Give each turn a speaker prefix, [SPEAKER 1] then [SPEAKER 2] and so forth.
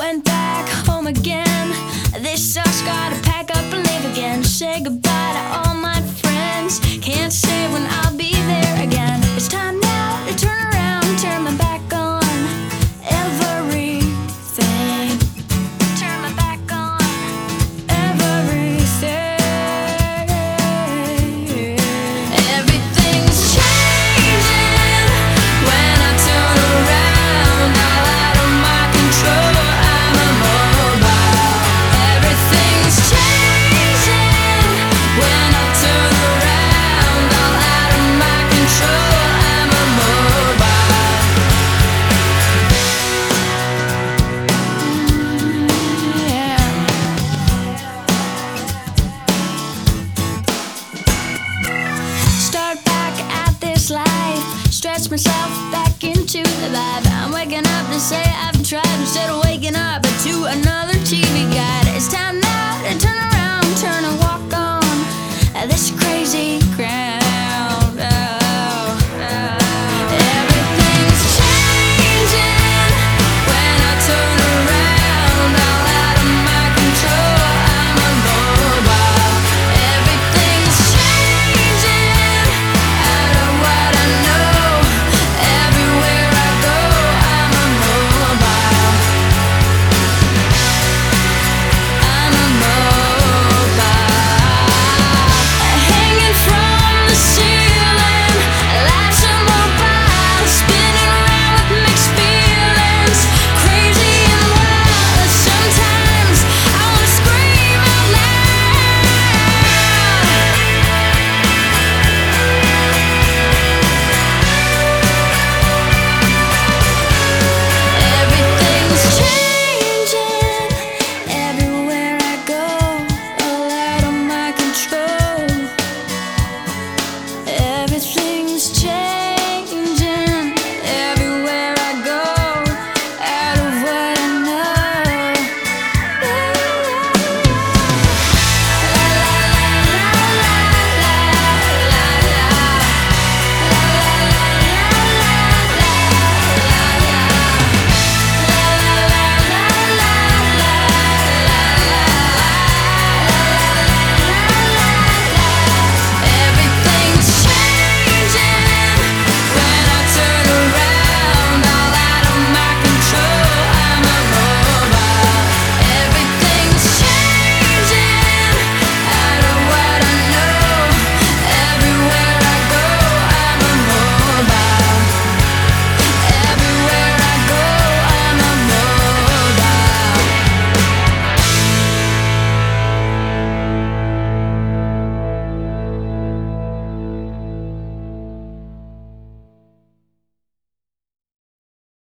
[SPEAKER 1] Went back home again. This sucks, gotta pack up and leave again. Say goodbye to all my. Stretch myself back into the light. I'm waking up to say I've tried instead of waking up